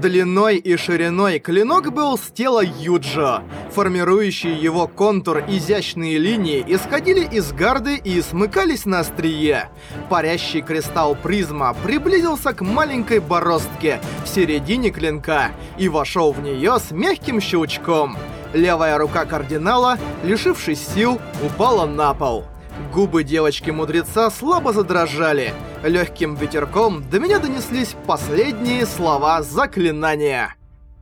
Длиной и шириной клинок был с тела Юджо. Формирующие его контур изящные линии исходили из гарды и смыкались на острие. Парящий кристалл призма приблизился к маленькой бороздке в середине клинка и вошел в нее с мягким щелчком. Левая рука кардинала, лишившись сил, упала на пол. Губы девочки-мудреца слабо задрожали. Легким ветерком до меня донеслись последние слова заклинания.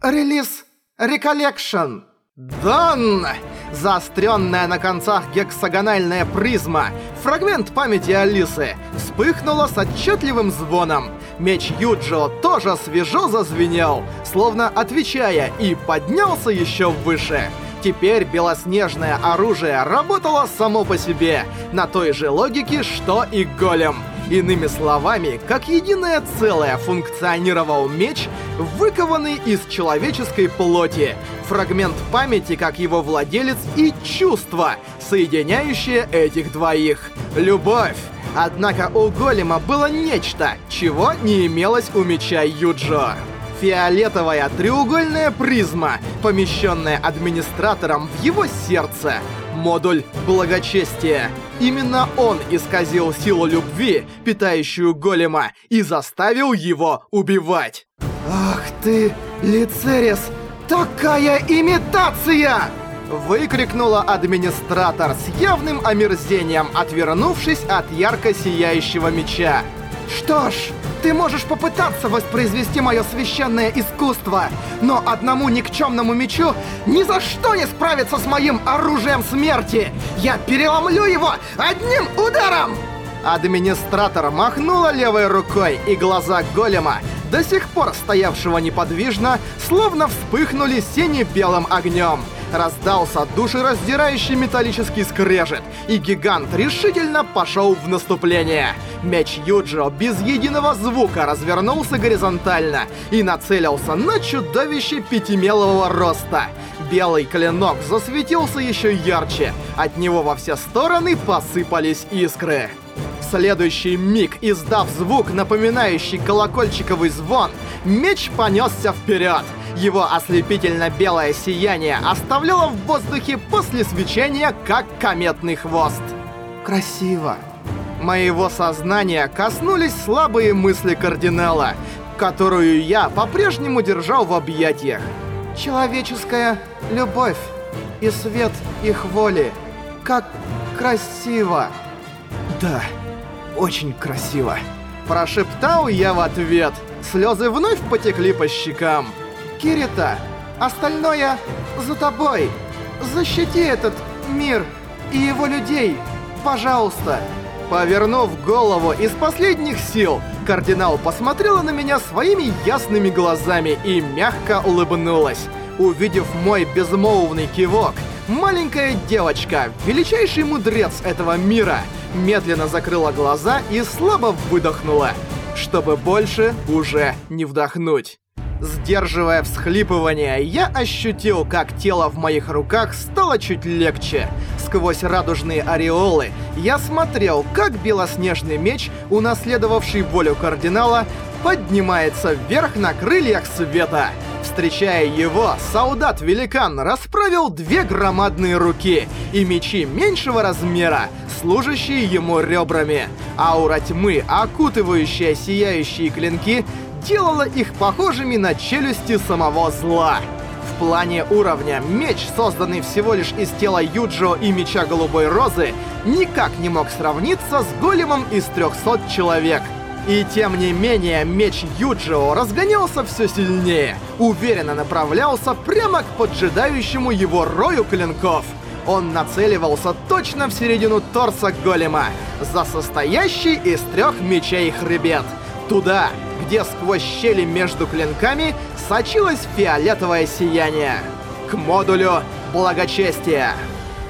«Release Recollection!» «Дан!» Заостренная на концах гексагональная призма, фрагмент памяти Алисы, вспыхнула с отчетливым звоном. Меч Юджио тоже свежо зазвенел, словно отвечая, и поднялся еще выше. Теперь белоснежное оружие работало само по себе, на той же логике, что и голем. Иными словами, как единое целое функционировал меч, выкованный из человеческой плоти, фрагмент памяти как его владелец и чувство, соединяющее этих двоих. Любовь. Однако у голема было нечто, чего не имелось у меча Юджо. Фиолетовая треугольная призма, помещенная администратором в его сердце. Модуль благочестия. Именно он исказил силу любви, питающую голема, и заставил его убивать. «Ах ты, Лицерис, такая имитация!» Выкрикнула администратор с явным омерзением, отвернувшись от ярко сияющего меча. «Что ж, ты можешь попытаться воспроизвести мое священное искусство, но одному никчемному мечу ни за что не справиться с моим оружием смерти! Я переломлю его одним ударом!» Администратор махнула левой рукой, и глаза голема, до сих пор стоявшего неподвижно, словно вспыхнули сине-белым огнем. Раздался душераздирающий металлический скрежет, и гигант решительно пошел в наступление. Меч Юджио без единого звука развернулся горизонтально и нацелился на чудовище пятимелового роста. Белый клинок засветился еще ярче, от него во все стороны посыпались искры. В следующий миг, издав звук, напоминающий колокольчиковый звон, меч понесся вперед. Его ослепительно-белое сияние оставляло в воздухе после свечения, как кометный хвост. Красиво. Моего сознания коснулись слабые мысли кардинала, которую я по-прежнему держал в объятиях. Человеческая любовь и свет их воли. Как красиво. Да, очень красиво. Прошептал я в ответ. Слезы вновь потекли по щекам. Кирита, остальное за тобой. Защити этот мир и его людей, пожалуйста. Повернув голову из последних сил, кардинал посмотрела на меня своими ясными глазами и мягко улыбнулась. Увидев мой безмолвный кивок, маленькая девочка, величайший мудрец этого мира, медленно закрыла глаза и слабо выдохнула, чтобы больше уже не вдохнуть. Сдерживая всхлипывание, я ощутил, как тело в моих руках стало чуть легче. Сквозь радужные ореолы я смотрел, как белоснежный меч, унаследовавший волю кардинала, поднимается вверх на крыльях света. Встречая его, солдат-великан расправил две громадные руки и мечи меньшего размера, служащие ему ребрами. Аура тьмы, окутывающая сияющие клинки, делала их похожими на челюсти самого зла. В плане уровня меч, созданный всего лишь из тела Юджо и меча Голубой Розы, никак не мог сравниться с големом из 300 человек. И тем не менее, меч Юджио разгонялся все сильнее, уверенно направлялся прямо к поджидающему его рою клинков. Он нацеливался точно в середину торса голема, за состоящий из трех мечей хребет. Туда, где сквозь щели между клинками сочилось фиолетовое сияние. К модулю благочестия.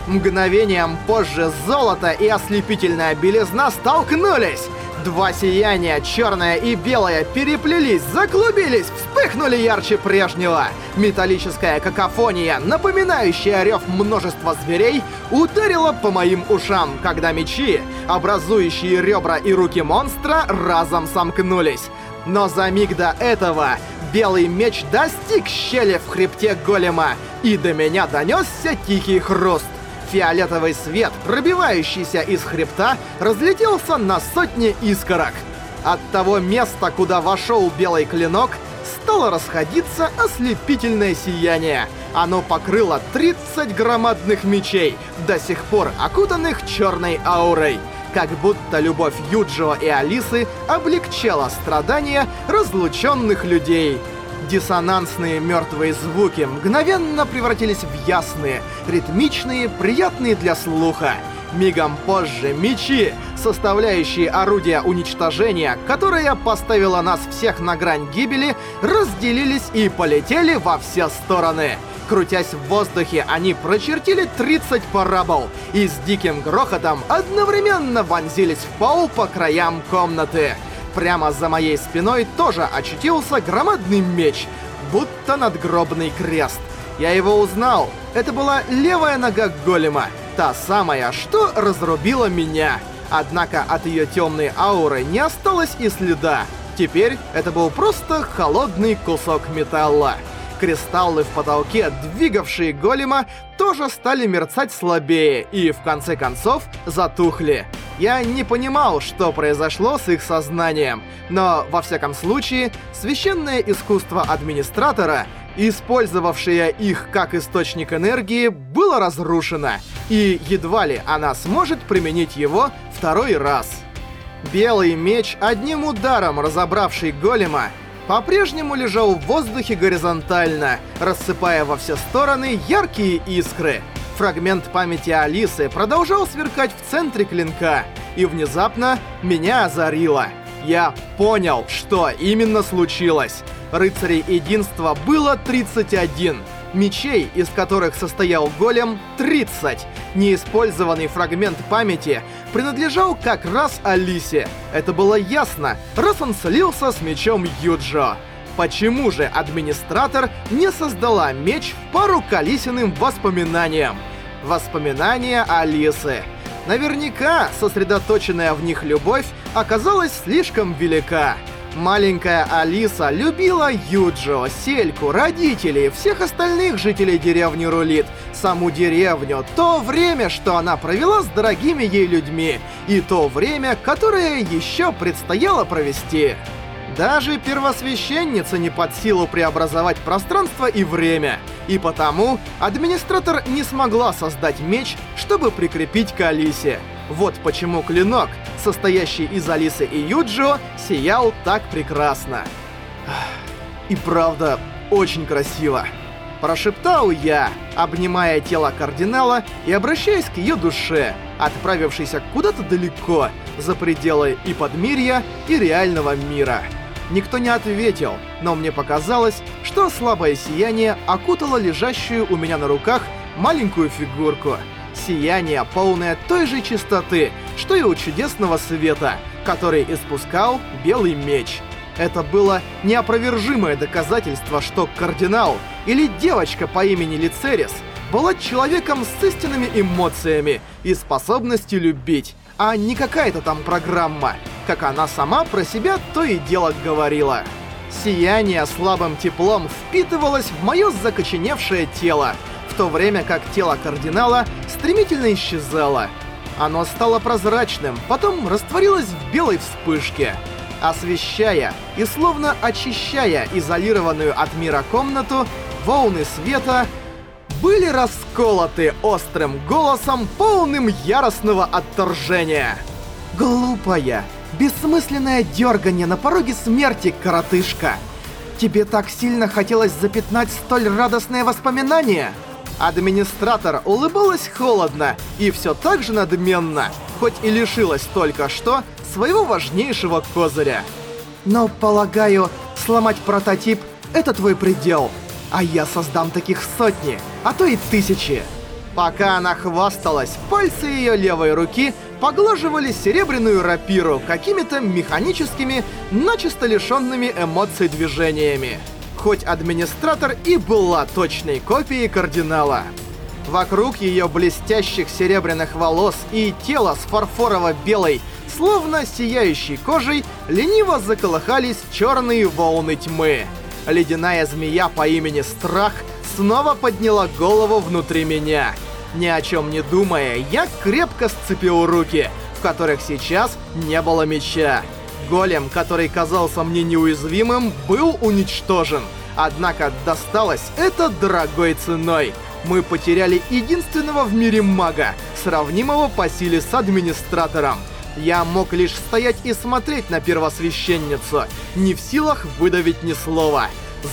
Мгновением позже золото и ослепительная белизна столкнулись. Два сияния, черное и белое, переплелись, заклубились, вспыхнули ярче прежнего. Металлическая какофония, напоминающая рев множества зверей, ударила по моим ушам, когда мечи, образующие ребра и руки монстра, разом сомкнулись. Но за миг до этого белый меч достиг щели в хребте голема, и до меня донесся тихий хруст. Фиолетовый свет, пробивающийся из хребта, разлетелся на сотни искорок. От того места, куда вошел белый клинок, стало расходиться ослепительное сияние. Оно покрыло 30 громадных мечей, до сих пор окутанных черной аурой. Как будто любовь Юджио и Алисы облегчала страдания разлученных людей. Диссонансные мертвые звуки мгновенно превратились в ясные, ритмичные, приятные для слуха. Мигом позже мечи, составляющие орудия уничтожения, которое поставило нас всех на грань гибели, разделились и полетели во все стороны. Крутясь в воздухе, они прочертили 30 парабол и с диким грохотом одновременно вонзились в пол по краям комнаты. Прямо за моей спиной тоже очутился громадный меч, будто надгробный крест. Я его узнал. Это была левая нога голема, та самая, что разрубила меня. Однако от ее темной ауры не осталось и следа. Теперь это был просто холодный кусок металла. Кристаллы в потолке, двигавшие голема, тоже стали мерцать слабее и, в конце концов, затухли. Я не понимал, что произошло с их сознанием, но, во всяком случае, священное искусство администратора, использовавшее их как источник энергии, было разрушено, и едва ли она сможет применить его второй раз. Белый меч, одним ударом разобравший голема, по-прежнему лежал в воздухе горизонтально, рассыпая во все стороны яркие искры. Фрагмент памяти Алисы продолжал сверкать в центре клинка, и внезапно меня озарило. Я понял, что именно случилось. Рыцарей Единства было 31 мечей, из которых состоял голем, 30. Неиспользованный фрагмент памяти принадлежал как раз Алисе. Это было ясно, раз он слился с мечом Юджо. Почему же администратор не создала меч в пару к Алисиным воспоминаниям? Воспоминания Алисы. Наверняка сосредоточенная в них любовь оказалась слишком велика. Маленькая Алиса любила Юджо, Сельку, родителей, всех остальных жителей деревни Рулит, саму деревню, то время, что она провела с дорогими ей людьми, и то время, которое еще предстояло провести. Даже первосвященница не под силу преобразовать пространство и время, и потому администратор не смогла создать меч, чтобы прикрепить к Алисе. Вот почему клинок, состоящий из Алисы и Юджио, сиял так прекрасно. И правда, очень красиво. Прошептал я, обнимая тело кардинала и обращаясь к ее душе, отправившейся куда-то далеко, за пределы и подмирья, и реального мира. Никто не ответил, но мне показалось, что слабое сияние окутало лежащую у меня на руках маленькую фигурку — сияние, полное той же чистоты, что и у чудесного света, который испускал белый меч. Это было неопровержимое доказательство, что кардинал или девочка по имени Лицерис была человеком с истинными эмоциями и способностью любить, а не какая-то там программа, как она сама про себя то и дело говорила. Сияние слабым теплом впитывалось в мое закоченевшее тело, то время как тело кардинала стремительно исчезало. Оно стало прозрачным, потом растворилось в белой вспышке, освещая и словно очищая изолированную от мира комнату, волны света были расколоты острым голосом, полным яростного отторжения. «Глупая, бессмысленное дергание на пороге смерти, коротышка! Тебе так сильно хотелось запятнать столь радостное воспоминание?» Администратор улыбалась холодно и все так же надменно, хоть и лишилась только что своего важнейшего козыря. Но, полагаю, сломать прототип — это твой предел. А я создам таких сотни, а то и тысячи. Пока она хвасталась, пальцы ее левой руки поглаживали серебряную рапиру какими-то механическими, начисто лишенными эмоций движениями хоть администратор и была точной копией кардинала. Вокруг ее блестящих серебряных волос и тела с фарфорово-белой, словно сияющей кожей, лениво заколыхались черные волны тьмы. Ледяная змея по имени Страх снова подняла голову внутри меня. Ни о чем не думая, я крепко сцепил руки, в которых сейчас не было меча. Голем, который казался мне неуязвимым, был уничтожен. Однако досталось это дорогой ценой. Мы потеряли единственного в мире мага, сравнимого по силе с администратором. Я мог лишь стоять и смотреть на первосвященницу, не в силах выдавить ни слова.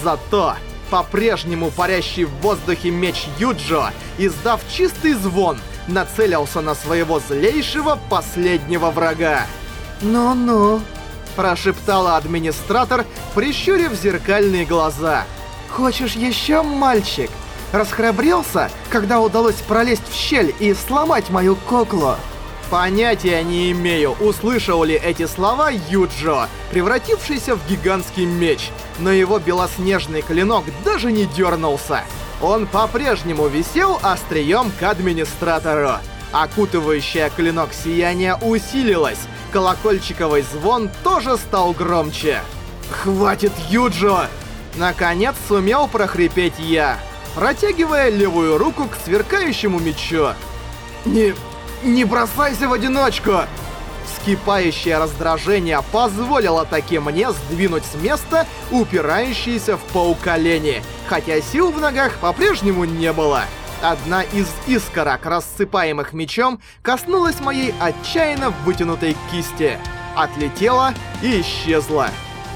Зато по-прежнему парящий в воздухе меч Юджо, издав чистый звон, нацелился на своего злейшего последнего врага. «Ну-ну», — прошептала администратор, прищурив зеркальные глаза. «Хочешь еще, мальчик? Расхрабрился, когда удалось пролезть в щель и сломать мою куклу?» Понятия не имею, услышал ли эти слова Юджо, превратившийся в гигантский меч, но его белоснежный клинок даже не дернулся. Он по-прежнему висел острием к администратору. Окутывающая клинок сияния усилилась, колокольчиковый звон тоже стал громче. «Хватит, Юджо!» Наконец сумел прохрипеть я, протягивая левую руку к сверкающему мечу. «Не... не бросайся в одиночку!» Вскипающее раздражение позволило таки мне сдвинуть с места упирающиеся в пол колени, хотя сил в ногах по-прежнему не было. Одна из искорок, рассыпаемых мечом, коснулась моей отчаянно вытянутой кисти. Отлетела и исчезла.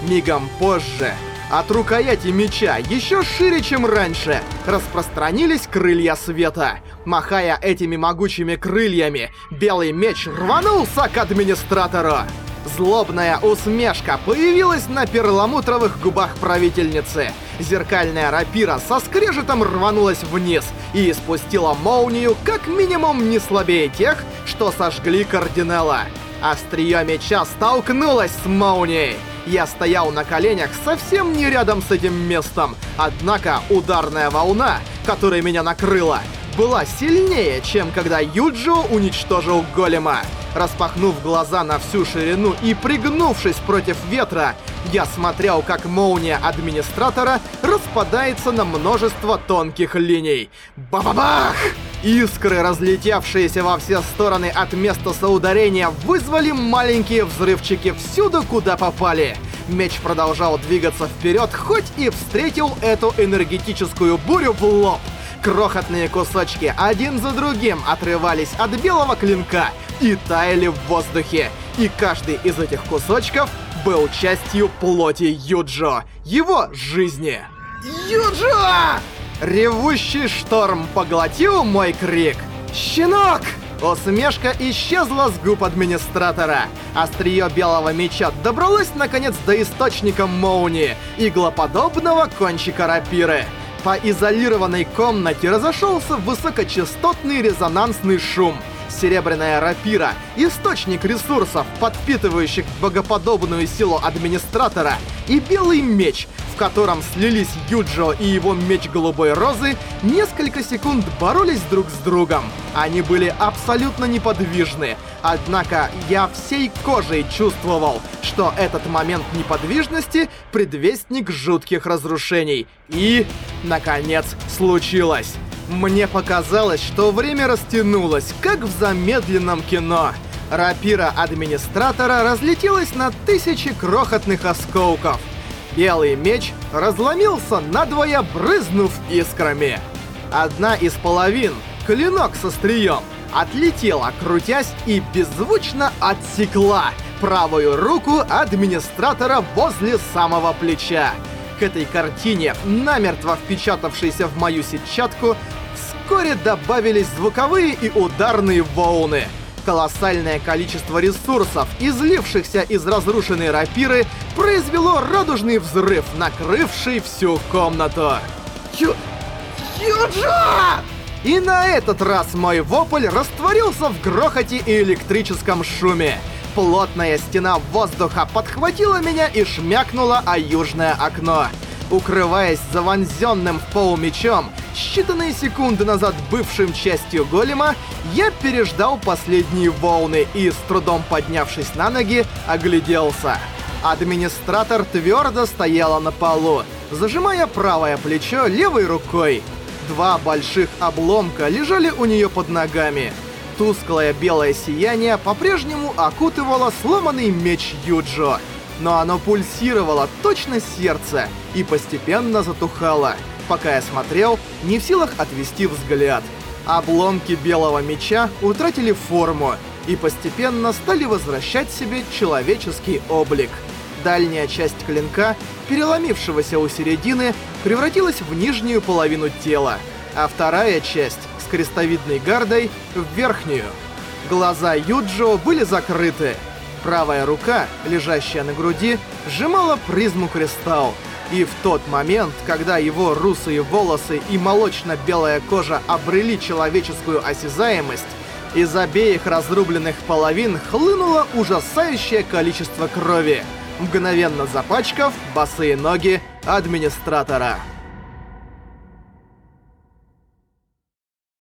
Мигом позже от рукояти меча, еще шире, чем раньше, распространились крылья света. Махая этими могучими крыльями, белый меч рванулся к администратору. Злобная усмешка появилась на перламутровых губах правительницы. Зеркальная рапира со скрежетом рванулась вниз и испустила молнию как минимум не слабее тех, что сожгли кардинала. Острие меча столкнулось с молнией. Я стоял на коленях совсем не рядом с этим местом, однако ударная волна, которая меня накрыла, была сильнее, чем когда Юджио уничтожил голема. Распахнув глаза на всю ширину и пригнувшись против ветра, я смотрел, как молния администратора распадается на множество тонких линий. Ба-ба-бах! Искры, разлетевшиеся во все стороны от места соударения, вызвали маленькие взрывчики всюду, куда попали. Меч продолжал двигаться вперед, хоть и встретил эту энергетическую бурю в лоб. Крохотные кусочки один за другим отрывались от белого клинка и таяли в воздухе. И каждый из этих кусочков был частью плоти Юджо, его жизни. Юджо! Ревущий шторм поглотил мой крик. «Щенок!» Усмешка исчезла с губ администратора. Острие белого меча добралось наконец до источника молнии, иглоподобного кончика рапиры. По изолированной комнате разошелся высокочастотный резонансный шум. Серебряная рапира, источник ресурсов, подпитывающих богоподобную силу администратора, и белый меч, в котором слились Юджо и его меч Голубой Розы, несколько секунд боролись друг с другом. Они были абсолютно неподвижны, однако я всей кожей чувствовал, что этот момент неподвижности — предвестник жутких разрушений. И, наконец, случилось. Мне показалось, что время растянулось, как в замедленном кино. Рапира администратора разлетелась на тысячи крохотных осколков — Белый меч разломился надвое, брызнув искрами. Одна из половин, клинок со стрием, отлетела, крутясь и беззвучно отсекла правую руку администратора возле самого плеча. К этой картине, намертво впечатавшейся в мою сетчатку, вскоре добавились звуковые и ударные волны — колоссальное количество ресурсов, излившихся из разрушенной рапиры, произвело радужный взрыв, накрывший всю комнату. Ю... Юджа! И на этот раз мой вопль растворился в грохоте и электрическом шуме. Плотная стена воздуха подхватила меня и шмякнула о южное окно. Укрываясь за вонзенным в пол мечом, считанные секунды назад бывшим частью голема, я переждал последние волны и, с трудом поднявшись на ноги, огляделся. Администратор твердо стояла на полу. зажимая правое плечо левой рукой. Два больших обломка лежали у нее под ногами. Тусклое белое сияние по-прежнему окутывало сломанный меч Юджо, но оно пульсировало точно сердце и постепенно затухало, пока я смотрел, не в силах отвести взгляд. Обломки белого меча утратили форму и постепенно стали возвращать себе человеческий облик. Дальняя часть клинка, переломившегося у середины, превратилась в нижнюю половину тела, а вторая часть с крестовидной гардой в верхнюю. Глаза Юджио были закрыты. Правая рука, лежащая на груди, сжимала призму кристалл. И в тот момент, когда его русые волосы и молочно-белая кожа обрели человеческую осязаемость, из обеих разрубленных половин хлынуло ужасающее количество крови, мгновенно запачкав босые ноги администратора.